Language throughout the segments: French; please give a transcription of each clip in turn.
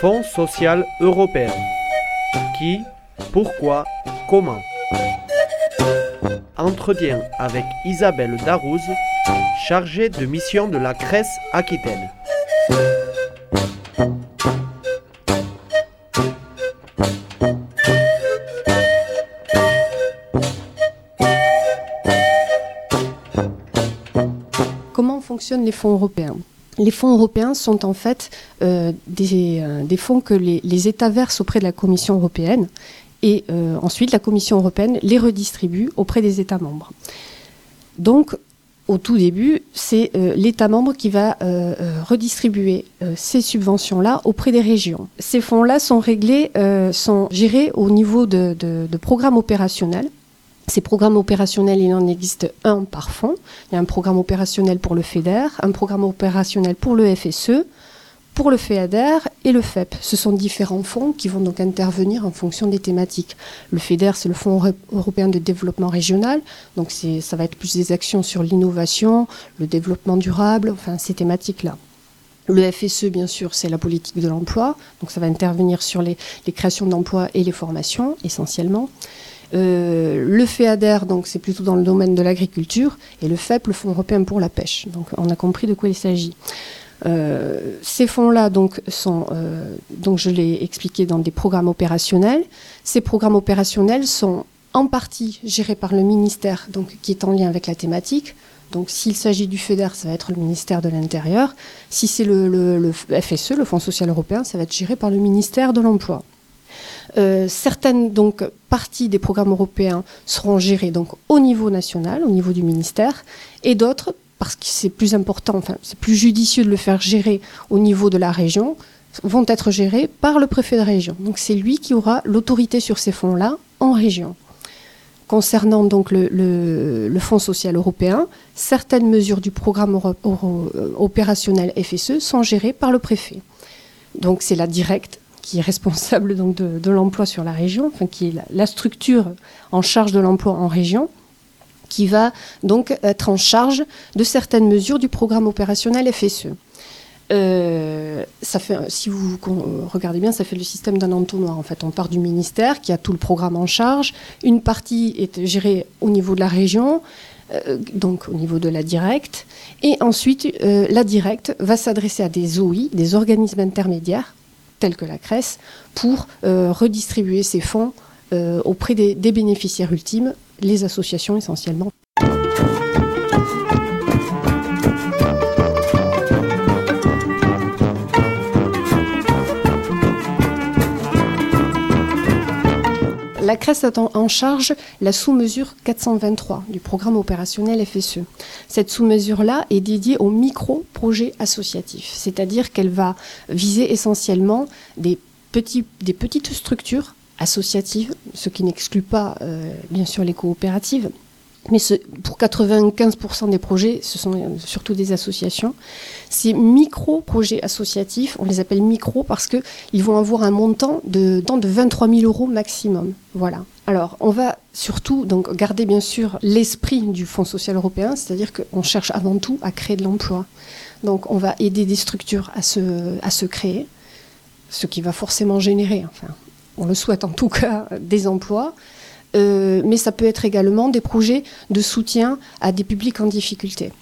Fonds social européen. Qui, pourquoi, comment Entretien avec Isabelle Darouz, chargée de mission de la Crèce Aquitaine. Comment fonctionnent les fonds européens? Les fonds européens sont en fait euh, des, euh, des, fonds que les, États versent auprès de la Commission européenne et euh, ensuite la Commission européenne les redistribue auprès des États membres. Donc, au tout début, c'est l'État membre qui va redistribuer ces subventions-là auprès des régions. Ces fonds-là sont réglés, sont gérés au niveau de programmes opérationnels. Ces programmes opérationnels, il en existe un par fonds. Il y a un programme opérationnel pour le FEDER, un programme opérationnel pour le FSE, pour le FEADER et le FEP. Ce sont différents fonds qui vont donc intervenir en fonction des thématiques. Le FEDER, c'est le Fonds européen de développement régional, donc ça va être plus des actions sur l'innovation, le développement durable, enfin ces thématiques-là. Le FSE, bien sûr, c'est la politique de l'emploi, donc ça va intervenir sur les, créations d'emplois et les formations essentiellement. Euh, le FEADER, donc c'est plutôt dans le domaine de l'agriculture, et le FEP, le Fonds européen pour la pêche. Donc on a compris de quoi il s'agit. Euh, ces fonds-là, donc, sont, euh, donc je l'ai expliqué dans des programmes opérationnels. Ces programmes opérationnels sont en partie gérés par le ministère, donc qui est en lien avec la thématique. Donc, s'il s'agit du FEDER, ça va être le ministère de l'Intérieur. Si c'est le, FSE, le Fonds social européen, ça va être géré par le ministère de l'Emploi. Euh, certaines donc parties des programmes européens seront gérées donc au niveau national, au niveau du ministère, et d'autres, parce que c'est plus important, c'est plus judicieux de le faire gérer au niveau de la région, vont être gérées par le préfet de région. Donc c'est lui qui aura l'autorité sur ces fonds-là en région. Concernant donc le, Fonds social européen, certaines mesures du programme euh, opérationnel FSE sont gérées par le préfet. Donc c'est la directe qui est responsable de, l'emploi sur la région, enfin, qui est la, la, structure en charge de l'emploi en région, qui va donc être en charge de certaines mesures du programme opérationnel FSE. Euh, fait, si vous regardez bien, ça fait le système d'un entonnoir. En fait, on part du ministère qui a tout le programme en charge. Une partie est gérée au niveau de la région, euh, donc au niveau de la directe. Et ensuite, euh, la directe va s'adresser à des OI, des organismes intermédiaires, tels que la CRES, pour euh, redistribuer ces fonds euh, auprès des, bénéficiaires ultimes, les associations essentiellement. La CRES a en charge la sous-mesure 423 du programme opérationnel FSE. Cette sous-mesure-là est dédiée aux micro-projets associatifs, c'est-à-dire qu'elle va viser essentiellement des, petites structures associatives, ce qui n'exclut pas euh, bien sûr les coopératives, mais pour 95% des projets, ce sont surtout des associations. Ces micro-projets associatifs, on les appelle micro parce qu'ils vont avoir un montant de, de 23 000 euros maximum. Voilà. Alors, on va surtout donc garder bien sûr l'esprit du Fonds social européen, c'est-à-dire qu'on cherche avant tout à créer de l'emploi. Donc, on va aider des structures à se, à se créer, ce qui va forcément générer, enfin, on le souhaite en tout cas, des emplois. Euh, mais ça peut être également des projets de soutien à des publics en difficulté.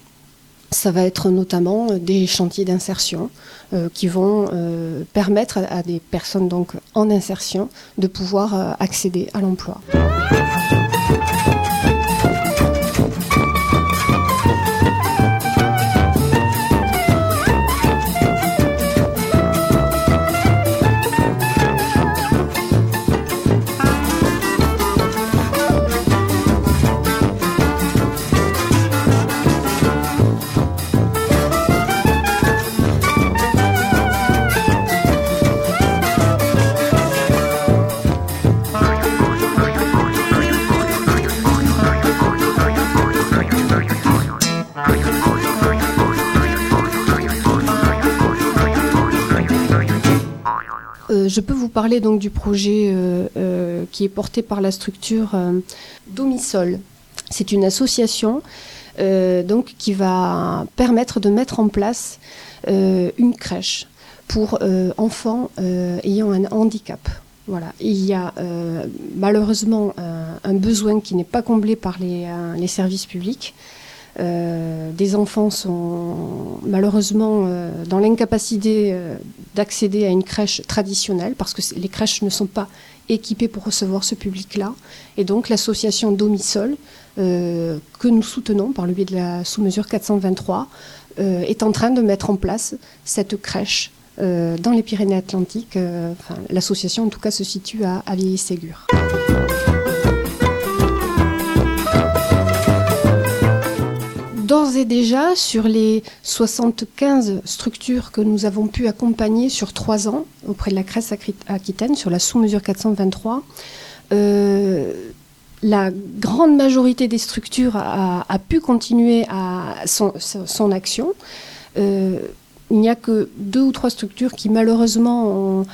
Ça va être notamment des chantiers d'insertion euh, qui vont euh, permettre à, des personnes donc en insertion de pouvoir euh, accéder à l'emploi. Je peux vous parler donc du projet euh, euh, qui est porté par la structure euh, Domisol. C'est une association qui va permettre de mettre en place une crèche pour enfants ayant un handicap. Voilà. Il y a malheureusement un besoin qui n'est pas comblé par les services publics. Euh, des enfants sont malheureusement euh, dans l'incapacité euh, d'accéder à une crèche traditionnelle parce que les crèches ne sont pas équipées pour recevoir ce public-là. Et donc l'association Domisol, que nous soutenons par le biais de la sous-mesure 423, est en train de mettre en place cette crèche dans les Pyrénées-Atlantiques. L'association en tout cas se situe à, à ségur déjà, sur les 75 structures que nous avons pu accompagner sur trois ans auprès de la Crèce Aquitaine, sur la sous-mesure 423, euh, la grande majorité des structures a, pu continuer à son, action. Euh, il n'y a que deux ou trois structures qui malheureusement ont,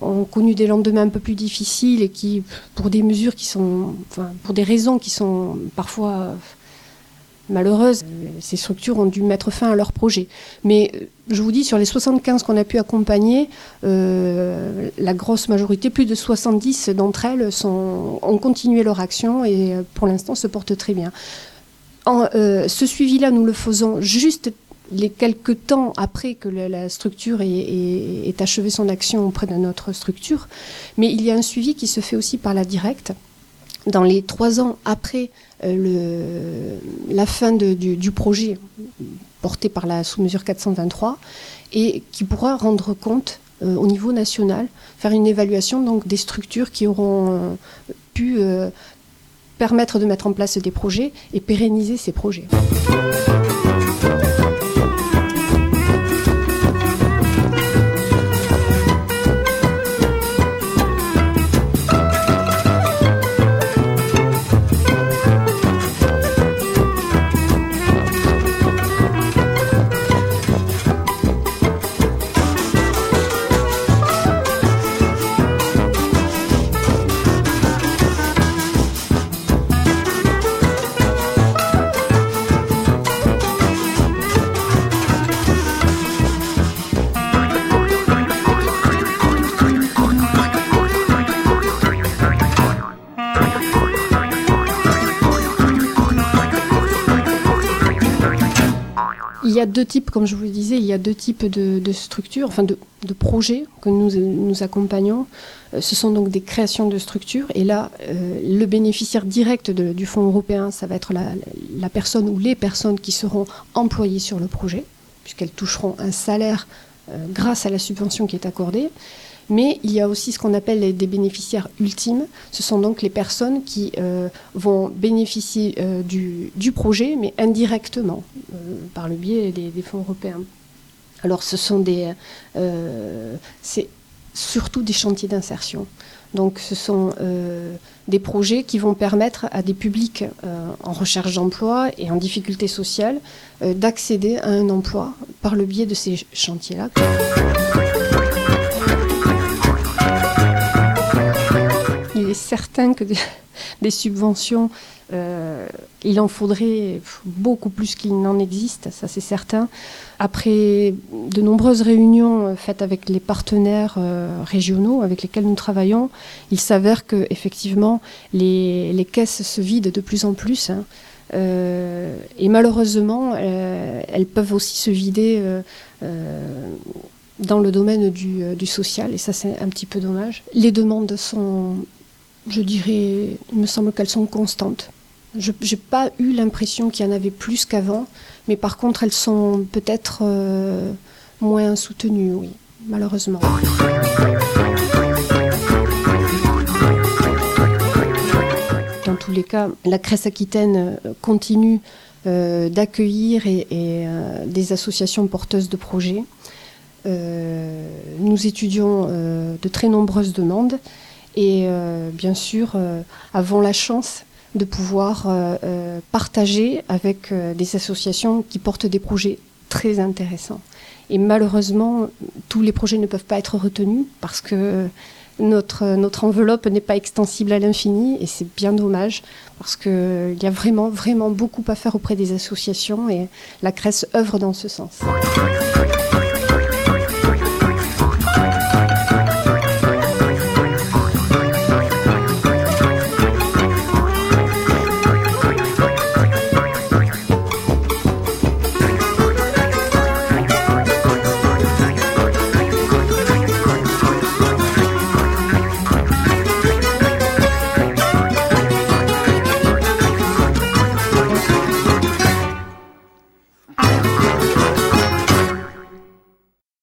ont, connu des lendemains un peu plus difficiles et qui, pour des mesures qui sont, enfin, pour des raisons qui sont parfois malheureuses. Ces structures ont dû mettre fin à leur projet. Mais euh, je vous dis, sur les 75 qu'on a pu accompagner, euh, la grosse majorité, plus de 70 d'entre elles, ont continué leur action et euh, pour l'instant se portent très bien. ce suivi-là, nous le faisons juste les quelques temps après que la, structure ait, achevé son action auprès de notre structure. Mais il y a un suivi qui se fait aussi par la directe. Dans les trois ans après euh, la fin du, projet porté par la sous-mesure 423 et qui pourra rendre compte euh, au niveau national, faire une évaluation donc, des structures qui auront euh, pu permettre de mettre en place des projets et pérenniser ces projets. A deux types, comme je vous le disais, il y a deux types de, structures, enfin de, projets que nous, nous accompagnons. Euh, ce sont donc des créations de structures. Et là, euh, le bénéficiaire direct du fonds européen, ça va être la, personne ou les personnes qui seront employées sur le projet, puisqu'elles toucheront un salaire euh, grâce à la subvention qui est accordée. Mais il y a aussi ce qu'on appelle des bénéficiaires ultimes. Ce sont donc les personnes qui euh, vont bénéficier euh, du, projet, mais indirectement, euh, par le biais des, fonds européens. Alors ce sont des... c'est surtout des chantiers d'insertion. Donc ce sont des projets qui vont permettre à des publics en recherche d'emploi et en difficulté sociale d'accéder à un emploi par le biais de ces chantiers-là. Certain que des, subventions, euh, il en faudrait beaucoup plus qu'il n'en existe, ça c'est certain. Après de nombreuses réunions euh, faites avec les partenaires euh, régionaux avec lesquels nous travaillons, il s'avère que effectivement les, les, caisses se vident de plus en plus. Hein. et malheureusement, elles peuvent aussi se vider dans le domaine du, du social, et ça c'est un petit peu dommage. Les demandes sont je dirais, il me semble qu'elles sont constantes. Je n'ai pas eu l'impression qu'il y en avait plus qu'avant, mais par contre, elles sont peut-être euh, moins soutenues, oui, malheureusement. Dans tous les cas, la Crèce Aquitaine euh, continue euh, d'accueillir des associations porteuses de projets. nous étudions de très nombreuses demandes et euh, bien sûr, euh, avons la chance de pouvoir euh, partager avec des associations qui portent des projets très intéressants. Et malheureusement, tous les projets ne peuvent pas être retenus parce que notre, enveloppe n'est pas extensible à l'infini et c'est bien dommage parce qu'il y a vraiment, vraiment beaucoup à faire auprès des associations et la Crèce œuvre dans ce sens.